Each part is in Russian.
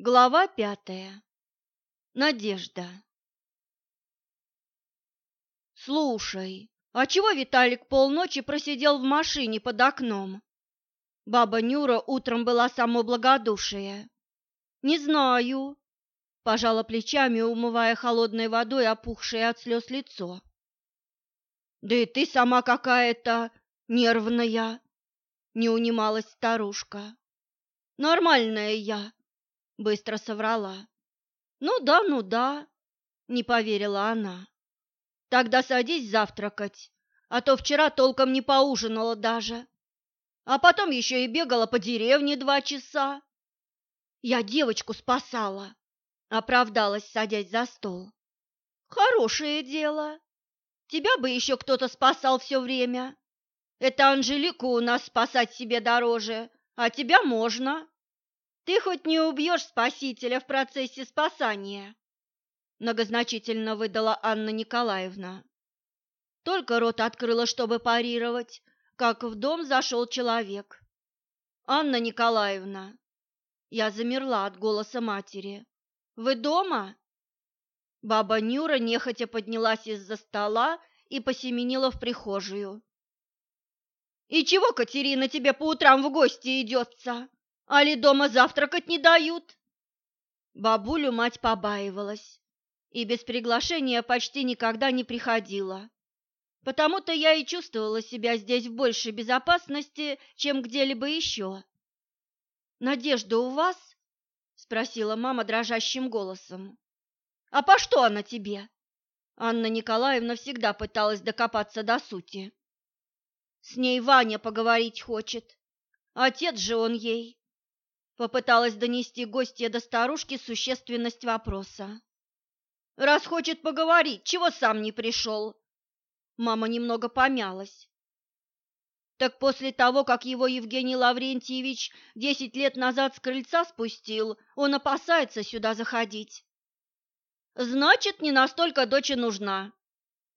Глава пятая. Надежда. Слушай, а чего Виталик полночи просидел в машине под окном? Баба Нюра утром была само благодушие. Не знаю, пожала плечами, умывая холодной водой опухшее от слез лицо. Да и ты сама какая-то нервная, не унималась старушка. Нормальная я, Быстро соврала. Ну да, ну да, не поверила она. Тогда садись завтракать, а то вчера толком не поужинала даже. А потом еще и бегала по деревне два часа. Я девочку спасала, оправдалась, садясь за стол. Хорошее дело. Тебя бы еще кто-то спасал все время. Это Анжелику у нас спасать себе дороже, а тебя можно. Ты хоть не убьешь спасителя в процессе спасания, многозначительно выдала Анна Николаевна. Только рот открыла, чтобы парировать, как в дом зашел человек. Анна Николаевна, я замерла от голоса матери. Вы дома? Баба Нюра нехотя поднялась из-за стола и посеменила в прихожую. «И чего, Катерина, тебе по утрам в гости идется?» Али дома завтракать не дают?» Бабулю мать побаивалась и без приглашения почти никогда не приходила. Потому-то я и чувствовала себя здесь в большей безопасности, чем где-либо еще. «Надежда у вас?» — спросила мама дрожащим голосом. «А по что она тебе?» Анна Николаевна всегда пыталась докопаться до сути. «С ней Ваня поговорить хочет. Отец же он ей. Попыталась донести гостья до старушки существенность вопроса. «Раз хочет поговорить, чего сам не пришел?» Мама немного помялась. Так после того, как его Евгений Лаврентьевич десять лет назад с крыльца спустил, он опасается сюда заходить. Значит, не настолько дочь нужна.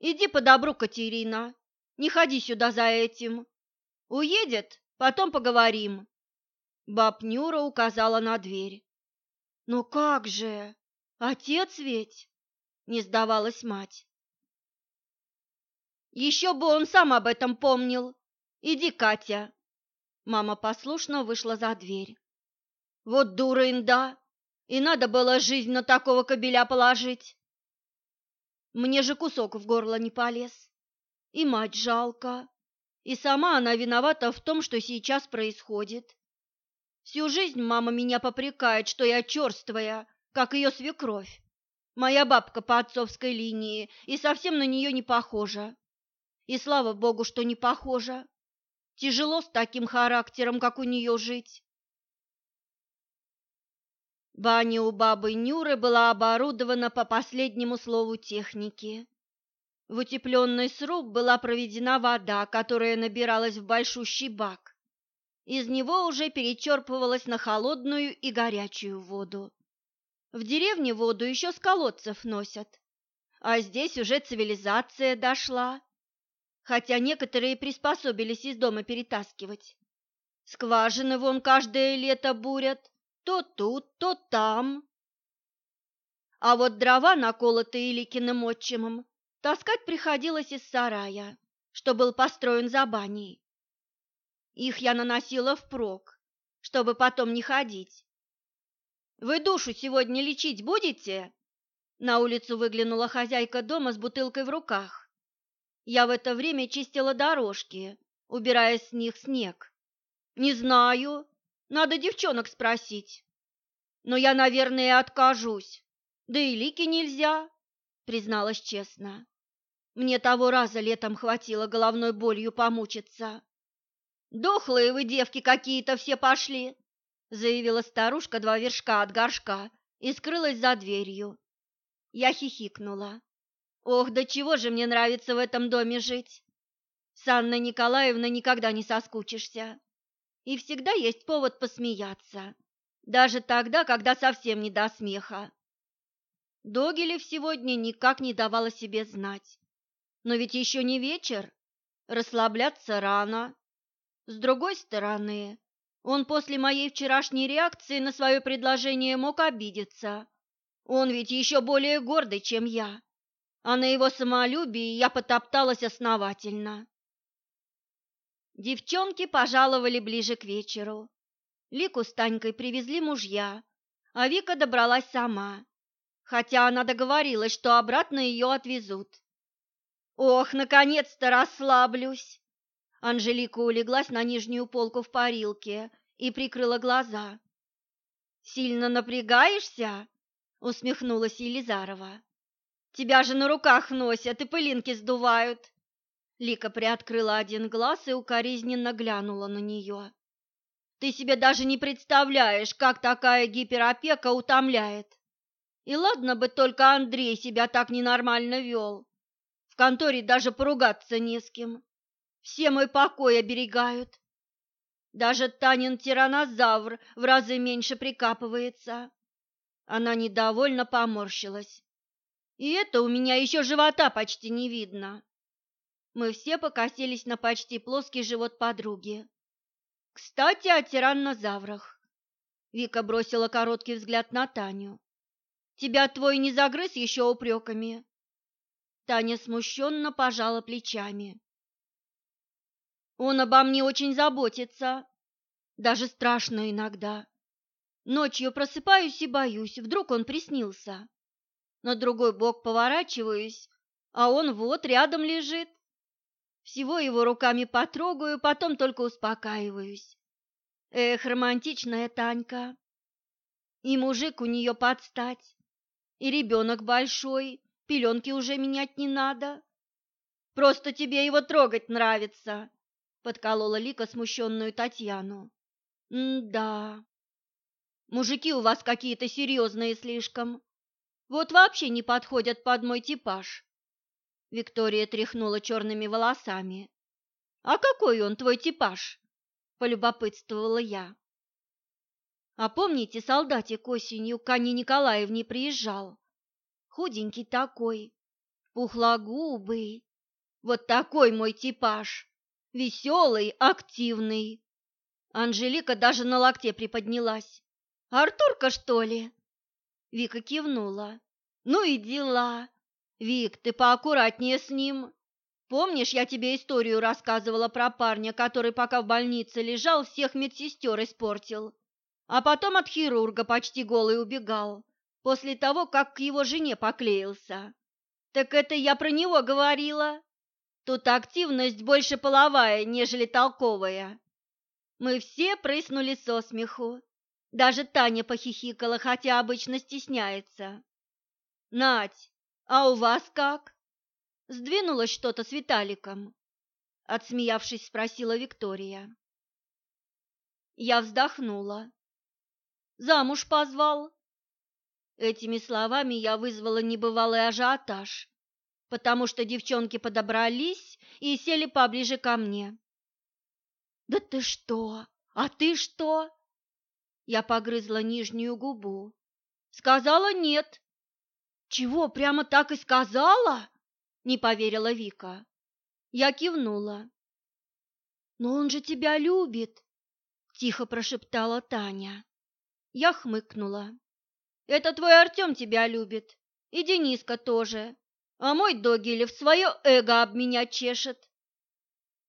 Иди по добру, Катерина, не ходи сюда за этим. Уедет, потом поговорим. Баб Нюра указала на дверь. «Ну как же? Отец ведь?» — не сдавалась мать. «Еще бы он сам об этом помнил. Иди, Катя!» Мама послушно вышла за дверь. «Вот дура инда! И надо было жизнь на такого кобеля положить!» Мне же кусок в горло не полез. И мать жалко. И сама она виновата в том, что сейчас происходит. Всю жизнь мама меня попрекает, что я черствая, как ее свекровь. Моя бабка по отцовской линии и совсем на нее не похожа. И слава богу, что не похожа. Тяжело с таким характером, как у нее жить. Баня у бабы Нюры была оборудована по последнему слову техники. В утепленный сруб была проведена вода, которая набиралась в большущий бак из него уже перечерпывалось на холодную и горячую воду. В деревне воду еще с колодцев носят, а здесь уже цивилизация дошла, хотя некоторые приспособились из дома перетаскивать. Скважины вон каждое лето бурят, то тут, то там. А вот дрова, наколотые Ликиным отчимом, таскать приходилось из сарая, что был построен за баней. Их я наносила впрок, чтобы потом не ходить. «Вы душу сегодня лечить будете?» На улицу выглянула хозяйка дома с бутылкой в руках. Я в это время чистила дорожки, убирая с них снег. «Не знаю. Надо девчонок спросить. Но я, наверное, откажусь. Да и лики нельзя», — призналась честно. Мне того раза летом хватило головной болью помучиться. «Дохлые вы, девки, какие-то все пошли!» заявила старушка два вершка от горшка и скрылась за дверью. Я хихикнула. «Ох, да чего же мне нравится в этом доме жить! С Анной Николаевной никогда не соскучишься. И всегда есть повод посмеяться, даже тогда, когда совсем не до смеха. Догилев сегодня никак не давала себе знать. Но ведь еще не вечер, расслабляться рано. С другой стороны, Он после моей вчерашней реакции на свое предложение мог обидеться. Он ведь еще более гордый, чем я, а на его самолюбии я потопталась основательно. Девчонки пожаловали ближе к вечеру. Лику с Танькой привезли мужья, а Вика добралась сама, хотя она договорилась, что обратно ее отвезут. «Ох, наконец-то расслаблюсь!» Анжелика улеглась на нижнюю полку в парилке и прикрыла глаза. «Сильно напрягаешься?» — усмехнулась Елизарова. «Тебя же на руках носят и пылинки сдувают!» Лика приоткрыла один глаз и укоризненно глянула на нее. Ты себе даже не представляешь, как такая гиперопека утомляет. И ладно бы только Андрей себя так ненормально вел. В конторе даже поругаться не с кем. Все мой покой оберегают. Даже Танин тиранозавр в разы меньше прикапывается. Она недовольно поморщилась. И это у меня еще живота почти не видно. Мы все покосились на почти плоский живот подруги. Кстати, о тираннозаврах. Вика бросила короткий взгляд на Таню. Тебя твой не загрыз еще упреками?» Таня смущенно пожала плечами. Он обо мне очень заботится, даже страшно иногда. Ночью просыпаюсь и боюсь, вдруг он приснился. На другой бок поворачиваюсь, а он вот рядом лежит. Всего его руками потрогаю, потом только успокаиваюсь. Эх, романтичная Танька. И мужик у нее подстать, и ребенок большой, пеленки уже менять не надо. Просто тебе его трогать нравится, подколола Лика смущенную Татьяну. М-да. Мужики у вас какие-то серьезные слишком. Вот вообще не подходят под мой типаж. Виктория тряхнула черными волосами. «А какой он, твой типаж?» – полюбопытствовала я. «А помните, солдатик осенью к Анне Николаевне приезжал? Худенький такой, пухлогубый. Вот такой мой типаж. Веселый, активный». Анжелика даже на локте приподнялась. «Артурка, что ли?» Вика кивнула. «Ну и дела. Вик, ты поаккуратнее с ним. Помнишь, я тебе историю рассказывала про парня, который пока в больнице лежал, всех медсестер испортил, а потом от хирурга почти голый убегал, после того, как к его жене поклеился. Так это я про него говорила. Тут активность больше половая, нежели толковая. Мы все прыснули со смеху. Даже Таня похихикала, хотя обычно стесняется. Надь, а у вас как? Сдвинулось что-то с Виталиком? Отсмеявшись, спросила Виктория. Я вздохнула. Замуж позвал. Этими словами я вызвала небывалый ажиотаж, потому что девчонки подобрались и сели поближе ко мне. «Да ты что? А ты что?» Я погрызла нижнюю губу. «Сказала нет, «Чего, прямо так и сказала?» – не поверила Вика. Я кивнула. «Но он же тебя любит!» – тихо прошептала Таня. Я хмыкнула. «Это твой Артем тебя любит, и Дениска тоже, а мой Догилев свое эго об меня чешет.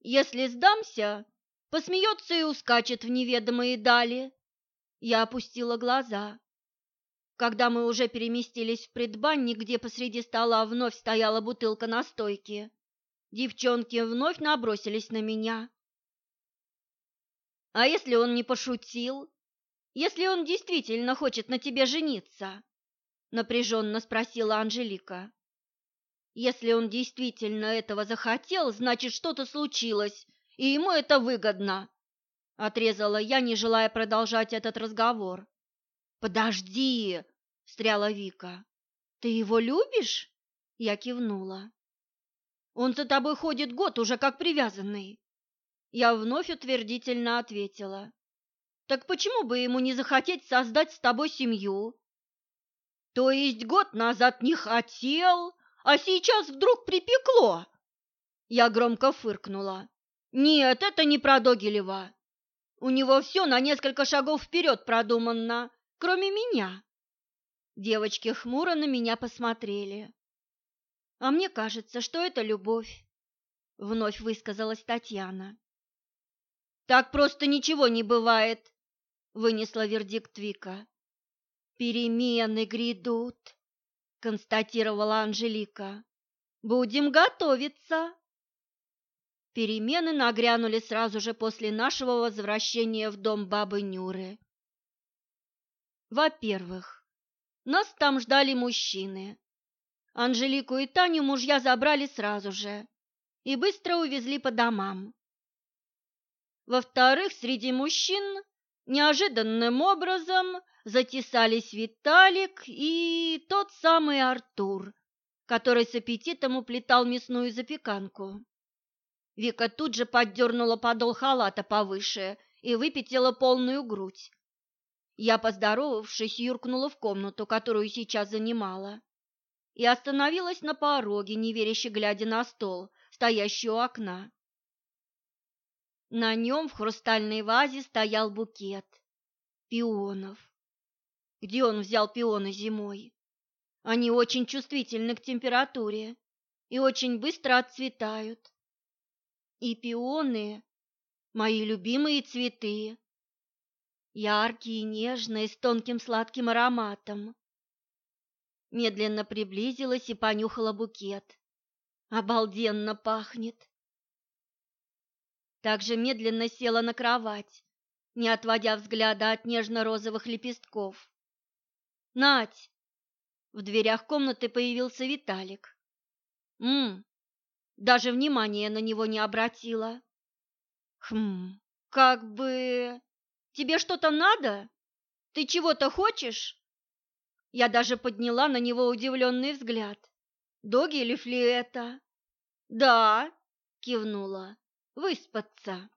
Если сдамся, посмеется и ускачет в неведомые дали». Я опустила глаза. Когда мы уже переместились в предбанник, где посреди стола вновь стояла бутылка настойки, девчонки вновь набросились на меня. «А если он не пошутил? Если он действительно хочет на тебе жениться?» — напряженно спросила Анжелика. «Если он действительно этого захотел, значит, что-то случилось, и ему это выгодно», — отрезала я, не желая продолжать этот разговор. «Подожди!» — встряла Вика. «Ты его любишь?» Я кивнула. «Он за тобой ходит год уже как привязанный». Я вновь утвердительно ответила. «Так почему бы ему не захотеть создать с тобой семью?» «То есть год назад не хотел, а сейчас вдруг припекло?» Я громко фыркнула. «Нет, это не про Догилева. У него все на несколько шагов вперед продумано, кроме меня. Девочки хмуро на меня посмотрели. А мне кажется, что это любовь, вновь высказалась Татьяна. Так просто ничего не бывает, вынесла вердикт Вика. Перемены грядут, констатировала Анжелика. Будем готовиться. Перемены нагрянули сразу же после нашего возвращения в дом бабы Нюры. Во-первых, нас там ждали мужчины. Анжелику и Таню мужья забрали сразу же и быстро увезли по домам. Во-вторых, среди мужчин неожиданным образом затесались Виталик и тот самый Артур, который с аппетитом уплетал мясную запеканку. Вика тут же поддернула подол халата повыше и выпятила полную грудь. Я, поздоровавшись, юркнула в комнату, которую сейчас занимала, и остановилась на пороге, неверяще глядя на стол, стоящий у окна. На нем в хрустальной вазе стоял букет пионов. Где он взял пионы зимой? Они очень чувствительны к температуре и очень быстро отцветают. И пионы – мои любимые цветы. Яркие, нежные, с тонким сладким ароматом. Медленно приблизилась и понюхала букет. Обалденно пахнет. Также медленно села на кровать, не отводя взгляда от нежно-розовых лепестков. «Надь!» В дверях комнаты появился Виталик. «М, даже внимания на него не обратила. Хм, как бы... Тебе что-то надо? Ты чего-то хочешь? Я даже подняла на него удивленный взгляд. Доги или флиэта? Да, кивнула. Выспаться.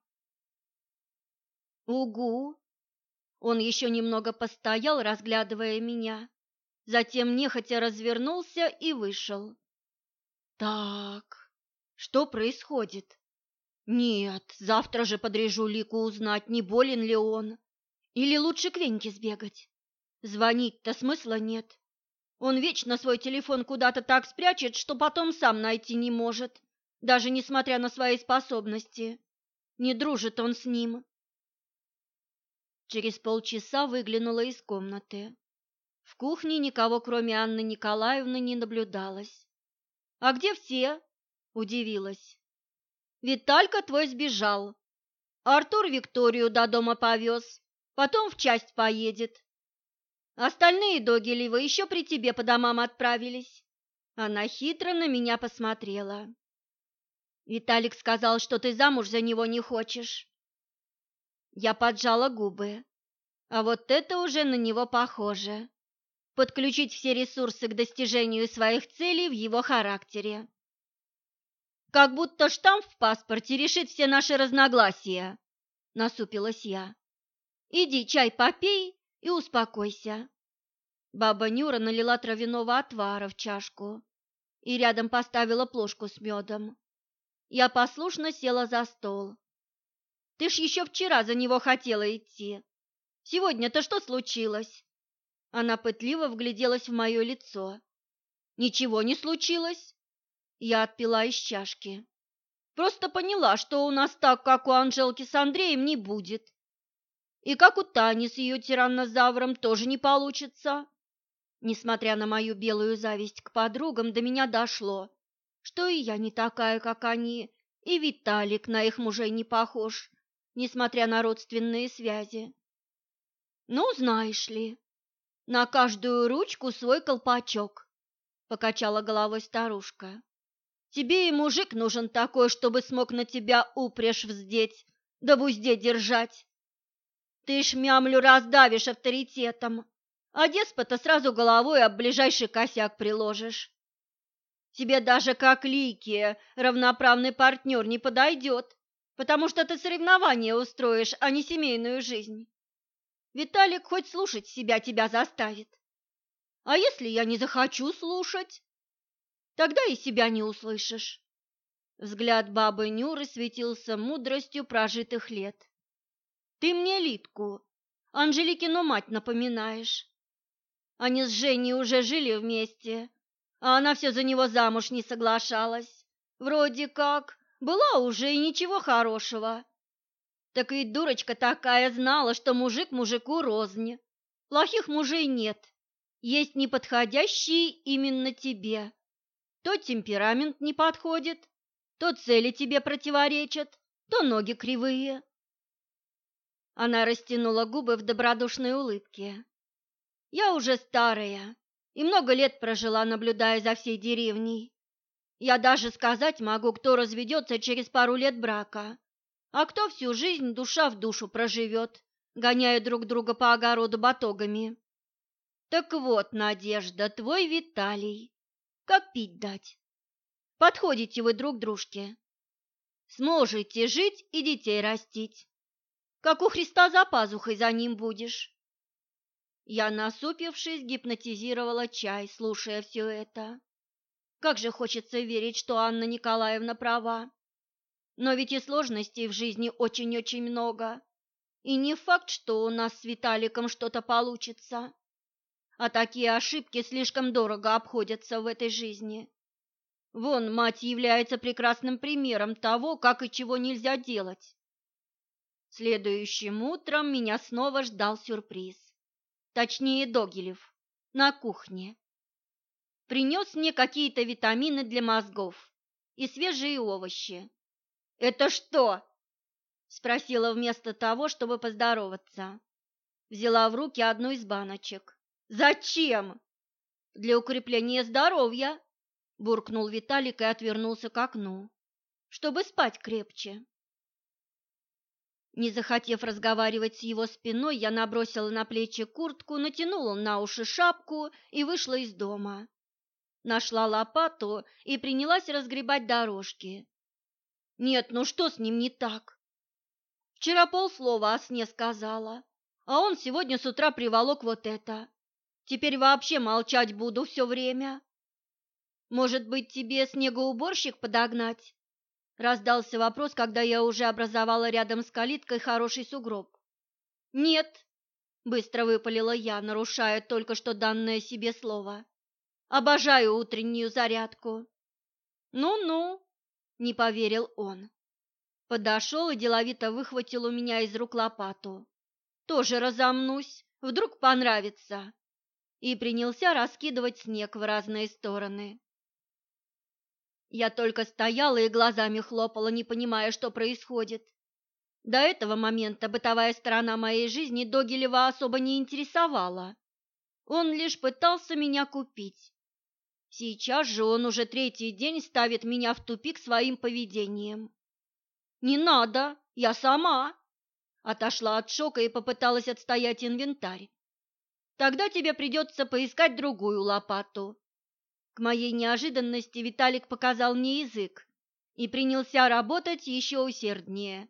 Угу. Он еще немного постоял, разглядывая меня, затем нехотя развернулся и вышел. Так, что происходит? Нет, завтра же подрежу Лику узнать, не болен ли он. Или лучше к Веньке сбегать. Звонить-то смысла нет. Он вечно свой телефон куда-то так спрячет, что потом сам найти не может, даже несмотря на свои способности. Не дружит он с ним. Через полчаса выглянула из комнаты. В кухне никого, кроме Анны Николаевны, не наблюдалось. «А где все?» Удивилась. Виталька твой сбежал. Артур Викторию до дома повез, потом в часть поедет. Остальные Догилевы еще при тебе по домам отправились. Она хитро на меня посмотрела. Виталик сказал, что ты замуж за него не хочешь. Я поджала губы. А вот это уже на него похоже. Подключить все ресурсы к достижению своих целей в его характере. Как будто штамп в паспорте решит все наши разногласия, насупилась я. Иди чай попей и успокойся. Баба Нюра налила травяного отвара в чашку и рядом поставила плошку с медом. Я послушно села за стол. Ты ж еще вчера за него хотела идти. Сегодня-то что случилось? Она пытливо вгляделась в мое лицо. Ничего не случилось. Я отпила из чашки. Просто поняла, что у нас так, как у Анжелки с Андреем, не будет. И как у Тани с ее тираннозавром тоже не получится. Несмотря на мою белую зависть к подругам, до меня дошло, что и я не такая, как они, и Виталик на их мужей не похож, несмотря на родственные связи. Ну, знаешь ли, на каждую ручку свой колпачок, покачала головой старушка. Тебе и мужик нужен такой, чтобы смог на тебя упряжь вздеть, да в узде держать. Ты ж мямлю раздавишь авторитетом, а деспота сразу головой об ближайший косяк приложишь. Тебе даже как Ликия равноправный партнер не подойдет, потому что ты соревнования устроишь, а не семейную жизнь. Виталик хоть слушать себя тебя заставит. А если я не захочу слушать? Тогда и себя не услышишь. Взгляд бабы Нюры светился мудростью прожитых лет. Ты мне Литку, Анжеликину мать напоминаешь. Они с Женей уже жили вместе, а она все за него замуж не соглашалась. Вроде как, была уже и ничего хорошего. Так ведь дурочка такая знала, что мужик мужику рознь. Плохих мужей нет, есть неподходящие именно тебе. То темперамент не подходит, то цели тебе противоречат, то ноги кривые. Она растянула губы в добродушной улыбке. Я уже старая и много лет прожила, наблюдая за всей деревней. Я даже сказать могу, кто разведется через пару лет брака, а кто всю жизнь душа в душу проживет, гоняя друг друга по огороду батогами. Так вот, Надежда, твой Виталий. Как пить дать? Подходите вы друг дружке. Сможете жить и детей растить. Как у Христа за пазухой за ним будешь. Я, насупившись, гипнотизировала чай, слушая все это. Как же хочется верить, что Анна Николаевна права. Но ведь и сложностей в жизни очень-очень много. И не факт, что у нас с Виталиком что-то получится. А такие ошибки слишком дорого обходятся в этой жизни. Вон, мать является прекрасным примером того, как и чего нельзя делать. Следующим утром меня снова ждал сюрприз. Точнее, Догилев, на кухне. Принес мне какие-то витамины для мозгов и свежие овощи. «Это что?» – спросила вместо того, чтобы поздороваться. Взяла в руки одну из баночек. «Зачем?» «Для укрепления здоровья», – буркнул Виталик и отвернулся к окну, чтобы спать крепче. Не захотев разговаривать с его спиной, я набросила на плечи куртку, натянула на уши шапку и вышла из дома. Нашла лопату и принялась разгребать дорожки, нет, ну что с ним не так? Вчера полслова о сне сказала, а он сегодня с утра приволок вот это. Теперь вообще молчать буду все время. Может быть, тебе снегоуборщик подогнать? Раздался вопрос, когда я уже образовала рядом с калиткой хороший сугроб. Нет, быстро выпалила я, нарушая только что данное себе слово. Обожаю утреннюю зарядку. Ну-ну, не поверил он. Подошел и деловито выхватил у меня из рук лопату. Тоже разомнусь, вдруг понравится. И принялся раскидывать снег в разные стороны. Я только стояла и глазами хлопала, не понимая, что происходит. До этого момента бытовая сторона моей жизни Догилева особо не интересовала. Он лишь пытался меня купить. Сейчас же он уже третий день ставит меня в тупик своим поведением. «Не надо, я сама!» Отошла от шока и попыталась отстоять инвентарь. «Тогда тебе придется поискать другую лопату». К моей неожиданности Виталик показал мне язык и принялся работать еще усерднее.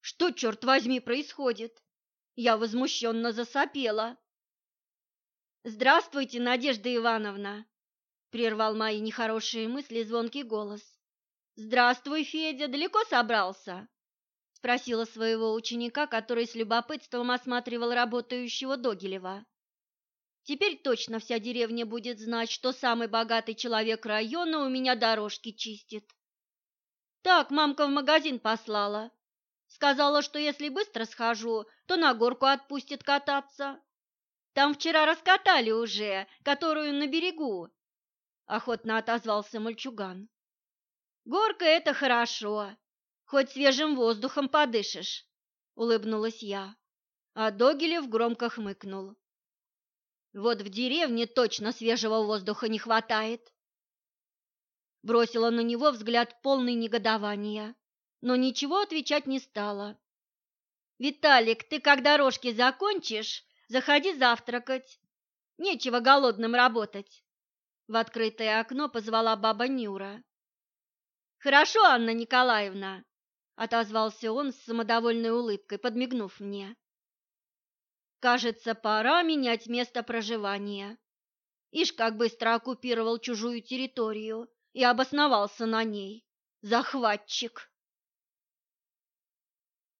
«Что, черт возьми, происходит?» Я возмущенно засопела. «Здравствуйте, Надежда Ивановна!» Прервал мои нехорошие мысли звонкий голос. «Здравствуй, Федя, далеко собрался?» Спросила своего ученика, который с любопытством осматривал работающего Догилева. Теперь точно вся деревня будет знать, что самый богатый человек района у меня дорожки чистит. Так, мамка в магазин послала. Сказала, что если быстро схожу, то на горку отпустит кататься. Там вчера раскатали уже, которую на берегу, охотно отозвался мальчуган. Горка это хорошо, хоть свежим воздухом подышишь, улыбнулась я. А Догилев громко хмыкнул. Вот в деревне точно свежего воздуха не хватает. Бросила на него взгляд полный негодования, но ничего отвечать не стала. «Виталик, ты как дорожки закончишь, заходи завтракать. Нечего голодным работать. В открытое окно позвала баба Нюра. «Хорошо, Анна Николаевна!» — отозвался он с самодовольной улыбкой, подмигнув мне. «Кажется, пора менять место проживания. Ишь, как быстро оккупировал чужую территорию и обосновался на ней. Захватчик!»